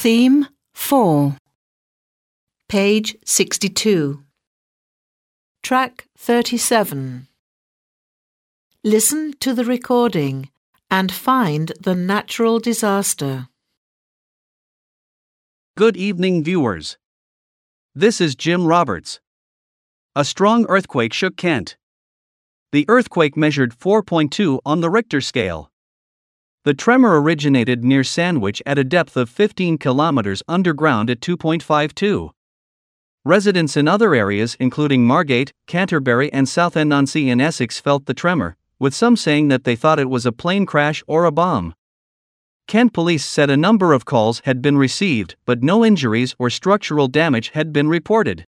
Theme 4. Page 62. Track 37. Listen to the recording and find the natural disaster. Good evening, viewers. This is Jim Roberts. A strong earthquake shook Kent. The earthquake measured 4.2 on the Richter scale. The tremor originated near Sandwich at a depth of 15 kilometers underground at 2.52. Residents in other areas, including Margate, Canterbury, and Southend-on-Sea in Essex, felt the tremor, with some saying that they thought it was a plane crash or a bomb. Kent police said a number of calls had been received, but no injuries or structural damage had been reported.